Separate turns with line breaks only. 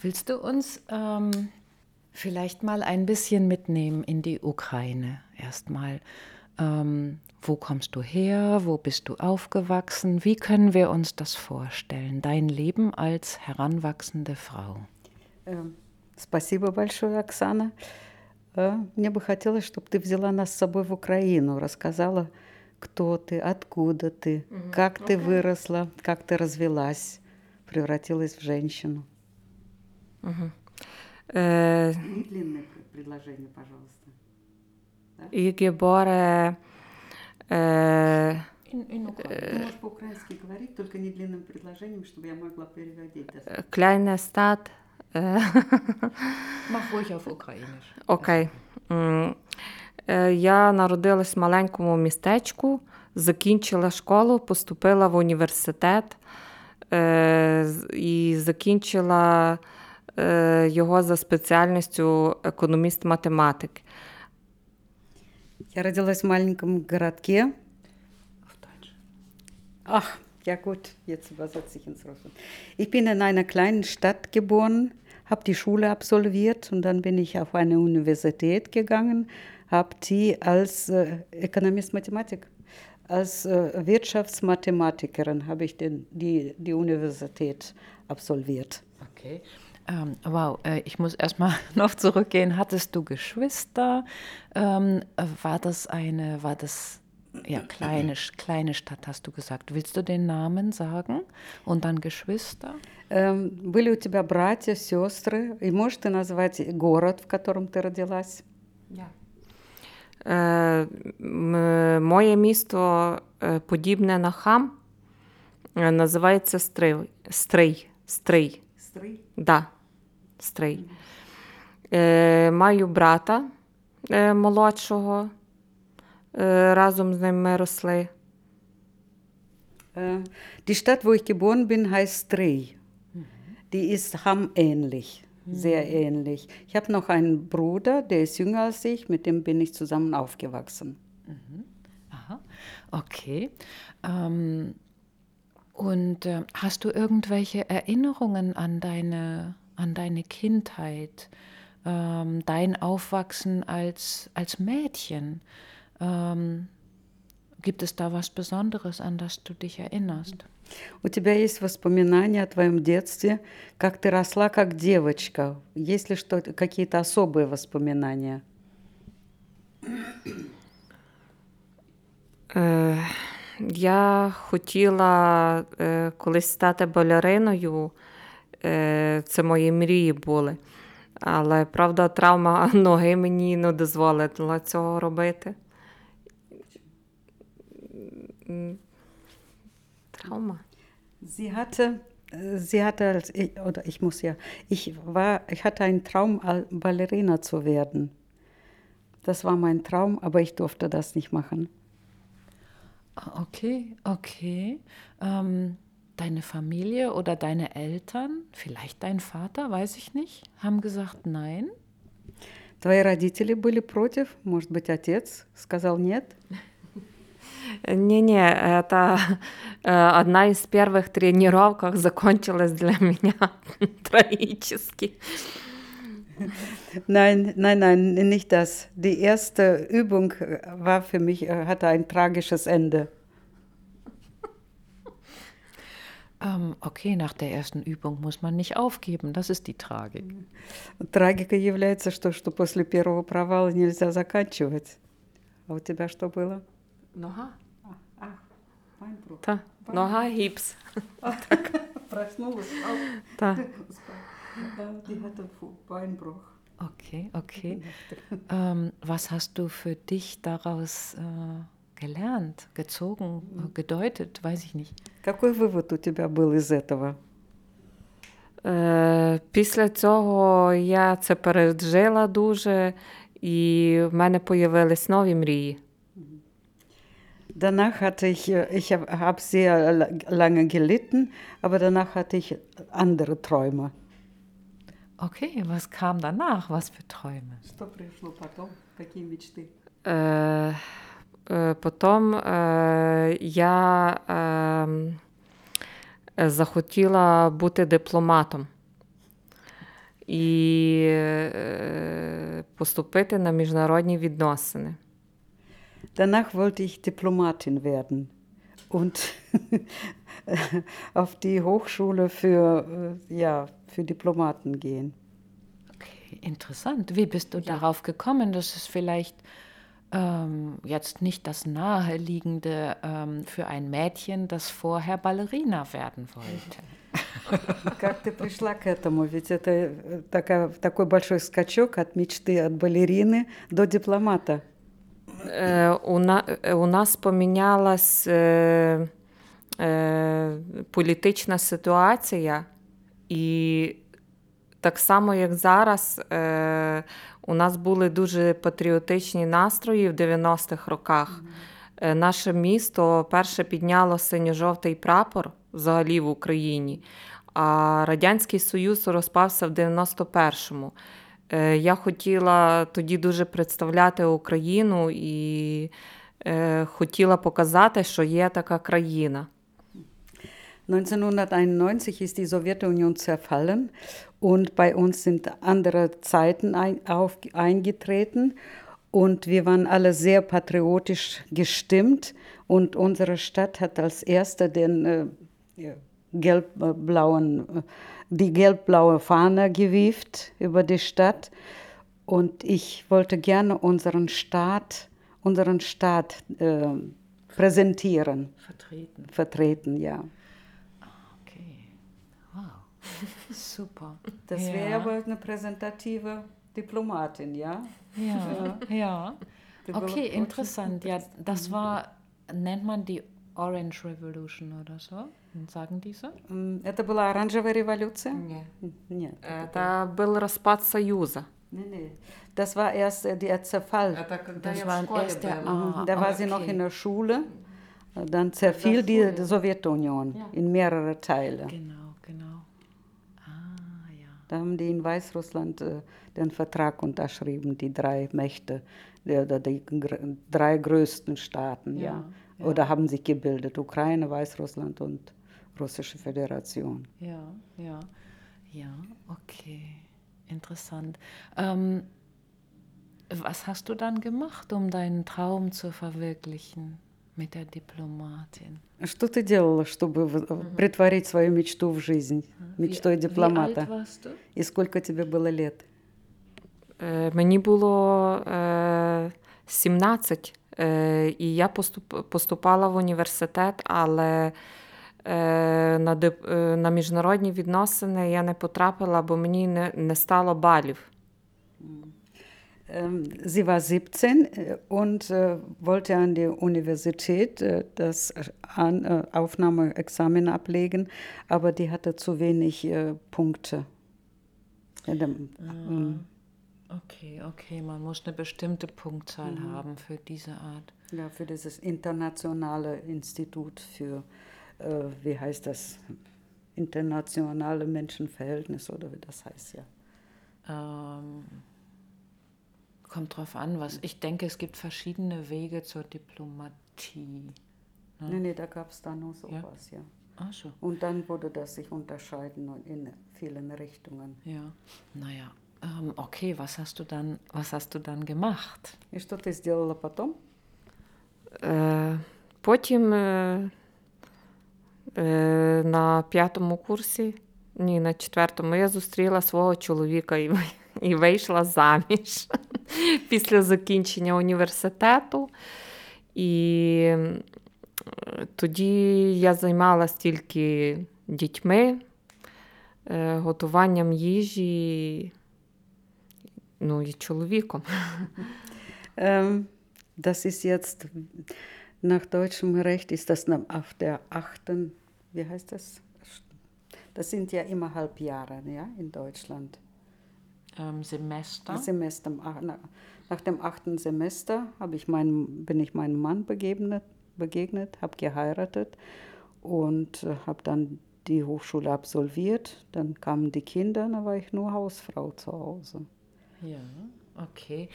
Willst du uns ähm, vielleicht mal ein bisschen mitnehmen in die Ukraine? Erstmal, ähm, wo kommst du her? Wo bist du aufgewachsen? Wie können wir uns das vorstellen? Dein Leben als heranwachsende Frau.
Спасибо большое, Оксана. Мне бы хотелось, чтобы ты взяла нас с собой в Украину, рассказала, кто ты, откуда ты, как ты выросла, как ты развелась, превратилась в женщину.
Äh,
Длинное предложение, пожалуйста.
ich geboren äh,
In, in Ukraine.
Ты можешь по-украински говорить, только не длинным предложением, чтобы я могла переводить. das.
kleine Stadt. Äh,
Mach ruhig auf Ukrainisch.
Окей. М, е, Я народилась в маленькому містечку, закінчила школу, поступила в університет е, з- і закінчила е, його за спеціальністю економіст-математик.
Я родилась в маленьком городке.
Auf Deutsch.
Ach, ja gut, jetzt übersetze ich ins Russische. Ich bin in einer kleinen Stadt geboren, habe die Schule absolviert und dann bin ich auf eine Universität gegangen, habe die als äh, Ökonomist-Mathematik, als äh, Wirtschaftsmathematikerin habe ich den, die, die Universität absolviert.
Okay. Ähm, wow, äh, ich muss erstmal noch zurückgehen. Hattest du Geschwister? Ähm, äh, war das eine, war das, ja, kleine, kleine Stadt, hast du gesagt. Willst du den Namen sagen? Und dann Geschwister?
Эм, были у тебя братья, сестры? И можешь ты назвать город, в котором ты родилась?
Е, м, Моє місто е, подібне на хам, е, називається Стрий. Стрий. Стрий.
Стрий.
Да, стрий. Е, маю брата е, молодшого. Е, разом з ним ми росли.
Äh, Die Stadt, wo ich geboren bin, heißt Strey. Die ist Hamm ähnlich, sehr ähnlich. Ich habe noch einen Bruder, der ist jünger als ich, mit dem bin ich zusammen aufgewachsen.
Aha, okay. Ähm, und äh, hast du irgendwelche Erinnerungen an deine, an deine Kindheit, ähm, dein Aufwachsen als, als Mädchen? Ähm, gibt es da was Besonderes, an das du dich erinnerst?
У тебя есть воспоминания о твоем детстве, как ты росла как девочка? Есть ли что какие-то особые воспоминания?
Е, я хотіла е, колись стати балериною. Е, це мої мрії були. Але правда, травма ноги мені не дозволила цього робити. М, Травма.
Sie hatte, äh, sie hatte als ich, oder ich muss ja, ich war, ich hatte einen Traum, Al- Ballerina zu werden. Das war mein Traum, aber ich durfte das nicht machen.
Ah, Okay, okay. Ähm, deine Familie oder deine Eltern, vielleicht dein Vater, weiß ich nicht, haben gesagt nein.
Твои родители были против, может быть, отец сказал нет.
Не-не, это э, одна из первых тренировок закончилась для меня трагически.
Nein, nein, nein, nicht das. Die erste Übung äh, war für mich, äh, hatte ein tragisches Ende.
Ähm, okay, nach der ersten Übung muss man nicht aufgeben, das ist die Tragik.
Трагика является, что, что после первого провала нельзя заканчивать. А у тебя что было?
Нога?
Ах, Бeinbruch.
Та. Нога гіпс.
Проснулась,
Та.
die hatte Beinbruch.
Okay, okay. Ähm, was hast du für dich daraus äh, gelernt, gezogen, äh, gedeutet, weiß ich nicht.
Какой вывод у тебя был из этого?
Е, після цього я це пережила дуже, і в мене появились нові мрії.
Danach hatte ich, äh, ich habe hab sehr la- lange gelitten, aber danach hatte ich andere Träume.
Okay, was kam danach? Was für Träume?
Что пришло потом? Какие мечты?
Е, е, потім е, я е, захотіла бути дипломатом. і е, поступити на міжнародні відносини.
Danach wollte ich Diplomatin werden und auf die Hochschule für, äh, ja, für Diplomaten gehen.
Okay, interessant. Wie bist du darauf gekommen, dass es vielleicht ähm, jetzt nicht das Naheliegende ähm, für ein Mädchen, das vorher Ballerina werden wollte?
Как ты пришла к этому? Ведь это э, такая, такой большой скачок от мечты от балерины до дипломата.
Е, у, на, е, у нас помінялась е, е, політична ситуація, і так само, як зараз, е, у нас були дуже патріотичні настрої в 90-х роках. Е, Наше місто перше підняло синьо-жовтий прапор взагалі в Україні, а Радянський Союз розпався в 91-му. Е, Я хотіла тоді дуже представляти Україну і е, хотіла показати, що є така країна.
1991 ist die Sowjetunion zerfallen und bei uns sind andere Zeiten ein, auf, eingetreten und wir waren alle sehr patriotisch gestimmt und unsere Stadt hat als erste den äh, gelb-blauen, äh, die gelb-blaue Fahne gewieft über die Stadt und ich wollte gerne unseren Staat, unseren Staat äh, präsentieren,
Vertreten.
vertreten, ja.
Okay. Wow. Super.
Das
ja.
wäre aber eine präsentative Diplomatin, ja?
Ja, ja.
Develop
Okay,
Fortune.
interessant. Ja, das war, nennt man die Orange Revolution oder so? Sagen diese?
М, Это была оранжевая революция?
Ні.
Нет.
Е, Та був розпад Союзу.
Nee, nee. Das war erst äh, der Zerfall.
Das war erst der. Ah,
da war sie noch
okay.
in der Schule. Dann zerfiel die Sowjetunion in mehrere Teile.
Genau, genau. Ah, ja.
Da haben die in Weißrussland äh, den Vertrag unterschrieben, die drei Mächte, die, oder die gr- drei größten Staaten, ja.
Ja, ja.
Oder haben sich gebildet, Ukraine, Weißrussland und Russische Föderation.
Ja, ja. Ja, okay. Interessant. Ähm, was hast du dann gemacht, um deinen Traum zu verwirklichen mit der Diplomatin?
Что ты делала, чтобы в- притворить свою мечту в жизнь, Мечтой
Wie
дипломата?
І?
И сколько тебе было лет?
Е, Мені було е, 17, е, і я поступала в університет, але е, на, дип- е, на міжнародні відносини я не потрапила, бо мені не, не стало балів.
Ähm, Sie war 17 äh, und äh, wollte an der Universität äh, das Aufnahmeexamen ablegen, aber die hatte zu wenig Punkte. Dem- ähm,
Okay, okay, man muss eine bestimmte Punktzahl haben für diese Art.
ja, für dieses internationale Institut für, wie heißt das, internationale Menschenverhältnisse oder wie das heißt, ja.
Ähm, kommt drauf an, was. Ich denke, es gibt verschiedene Wege zur Diplomatie.
Nee, nee, da gab es da nur sowas, ja.
Ach so.
Und dann wurde das sich unterscheiden in vielen Richtungen.
Ja. Naja. Ähm, okay, was hast du dann, was hast du dann gemacht?
И что ты сделала потом?
Е, потім е, е, на п'ятому курсі, ні, на четвертому, я зустріла свого чоловіка і, ви- і вийшла заміж Після закінчення університету. І е, тоді я займалася тільки дітьми, е, готуванням їжі, ну і чоловіком.
Ähm, das ist jetzt, nach deutschem Recht ist das auf der achten, wie heißt das? Das sind ja immer Halbjahre, ja, in Deutschland.
Ähm, Semester?
Semester, ach, na- nach dem achten Semester habe ich meinen, bin ich meinem Mann begegnet, begegnet habe geheiratet und äh, habe dann die Hochschule absolviert. Dann kamen die Kinder, dann war ich nur Hausfrau zu Hause.
Ja, okay.